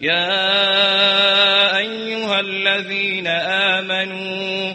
يا أيها الذين آمنوا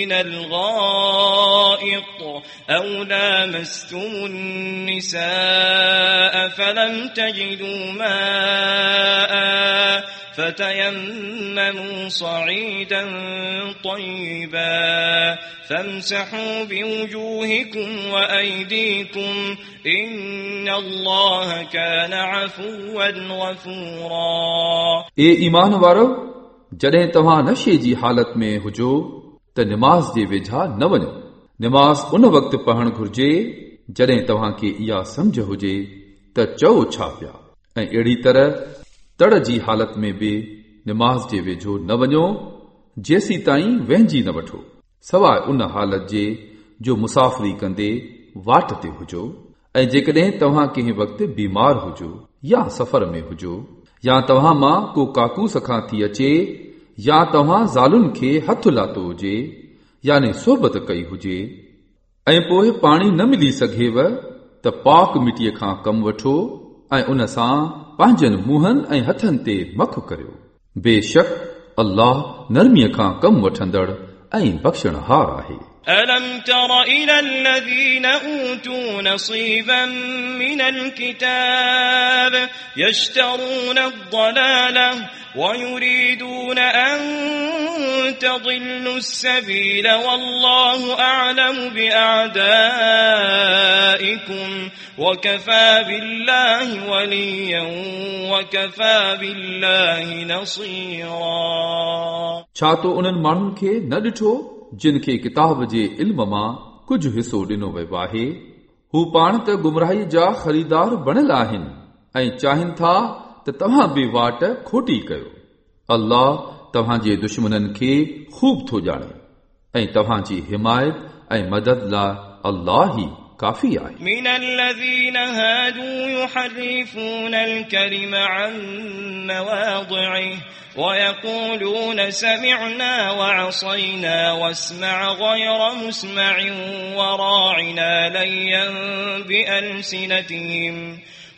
من الغائط أو لامستم النساء فلم تجدوا ماء فتيمموا صعيدا طيبا فامسحوا بوجوهكم وأيديكم إن الله كان عفوا غفورا اي ايمان وارو جڏهن توهان نشي جي حالت ۾ هجو ته نماز جي ويجها نه وڃو. نماز ان وقت پڙهڻ گهرجي جڏهن توهان کي اها سمجهه هجي ته چئو ڇا پيا. ۽ اهڙي طرح تڙ جي حالت ۾ به نماز جي ويجهو نه وڃو جيسي تائين وهنجي نه وٺو. سواءِ ان حالت جي جو مسافري ڪندي واٽ تي هجو ۽ جيڪڏهن توهان ڪنهن وقت بيمار هجو يا سفر ۾ هجو يا توهان مان ڪو ڪاڪوس کان ٿي اچي या तव्हां ज़ालुनि खे हथु लातो हुजे यानी सोबत कई हुजे ऐं पोइ पाणी न मिली सघेव त पाक मिटीअ खां कमु वठो ऐं उन सां पंहिंजनि मुंहंनि ऐं हथनि ते मख करियो बेशक अल्लाह नरमीअ खां कमु वठंदड़ ऐं बख़्शणहार आहे ألم تر إلى الذين أوتوا نصيبا من الكتاب يشترون الضلالة ويريدون أن تضلوا السبيل والله أعلم بأعدائكم وكفى بالله وليا وكفى بالله نصيرا छा तो उन्हनि माण्हुनि खे न ॾिठो जिन खे किताब जे इल्म मां कुझु हिसो ॾिनो वियो आहे हू पाण त गुमराही जा ख़रीदार बणियल आहिनि ऐं चाहिनि था त तव्हां बि वाट खोटी कयो अल्लाह तव्हांजे दुश्मननि खे ख़ूब थो ॼाणे ऐं तव्हांजी हिमायत ऐं मदद लाइ अल्लाह ई काफ़ी आहे من الذين هادوا يحرفون الكلم عن مواضعه ويقولون سمعنا وعصينا واسمع غير مسمع وراعنا ليا بألسنتهم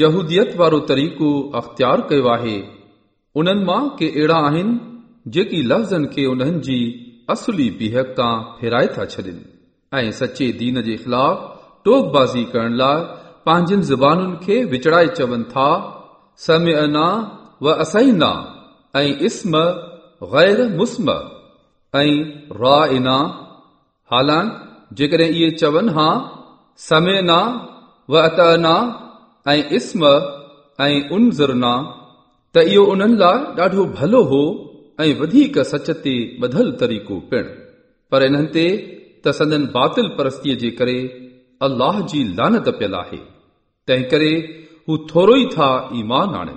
यहूदियत वारो तरीक़ो अख़्तियार कयो आहे उन्हनि मां के अहिड़ा आहिनि जेकी लफ़्ज़नि खे उन्हनि जी असली बीहक तां फेराए था छॾनि ऐं सचे दीन जे ख़िलाफ़ टोकबाज़ी करण लाइ पंहिंजनि ज़बानुनि खे विचड़ाए चवनि था समअना व असैना ऐं इस्म गैर मुस्म ऐं रा इना हालान जेकॾहिं इहे चवनि हा समेना व अतना ऐं इस्म ऐं उनज़रना त इहो उन्हनि लाइ ॾाढो भलो हो ऐं वधीक सच ते ॿधल तरीक़ो पिणु पर इन्हनि ते त संदन बातिल परस्तीअ जे करे अल्लाह जी लानत पियल आहे तंहिं करे हू थोरो ई था ईमान आणनि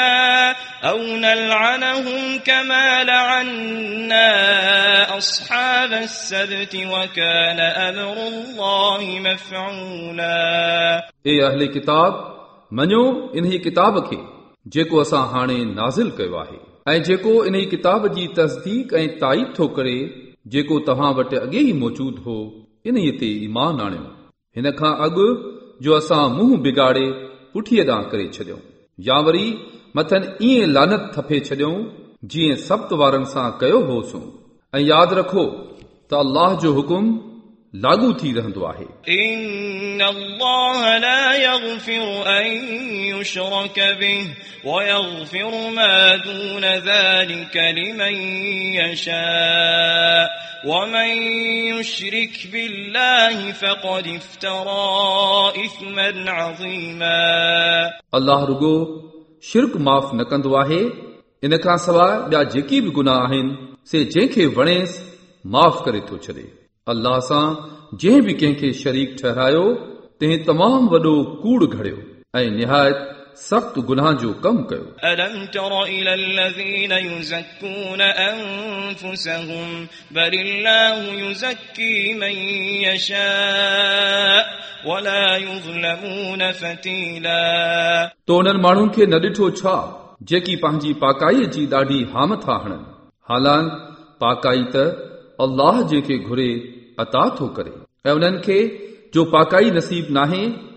أو نلعنهم كما لعنا أصحاب السبت وكان أمر الله مفعولا ए अहले किताब मञो इन्ही किताब खे जेको असां हाणे नाज़िल कयो आहे ऐं जेको इन्ही किताब जी तस्दीक ऐं ताईद थो करे जेको तव्हां वटि अॻे ई मौजूद हो इन्हीअ ते ईमान आणियो हिन खां अॻु जो असां मुंहुं बिगाड़े पुठीअ ॾांहुं करे छॾियऊं या वरी मथनि ईअं लानत थपे छॾियऊं जीअं सप्त वारनि सां कयो होसूं ऐं यादि रखो त अल्लाह जो हुकुम लागू थी रहंदो आहे إن الله لا يغفر أن يشرك به ويغفر ما دون ذلك لمن يشاء ومن يشرك بالله فقد افترى إثما عظيما अल्लाह रुगो शिरक माफ़ न कंदो आहे इन खां सवाइ ॿिया जेकी बि गुनाह आहिनि से जंहिंखे वणेसि माफ़ करे थो छॾे अल्लाह सां जंहिं बि कंहिंखे शरीक ठहिरायो तंहिं तमामु वॾो कूड़ घड़ियो ऐं निहायत सख़्त गुनाह जो कमु कयो ألم تر إلى الذين يزكون أنفسهم بل الله يزكي من يشاء ولا يظلمون فتيلا तो उन्हनि माण्हुनि खे न ॾिठो छा जेकी पंहिंजी पाकाईअ जी ॾाढी हाम था हणनि हालां पाकाई त अल्लाह जंहिंखे घुरे अता थो करे ऐं उन्हनि खे जो पाकाई नसीब नाहे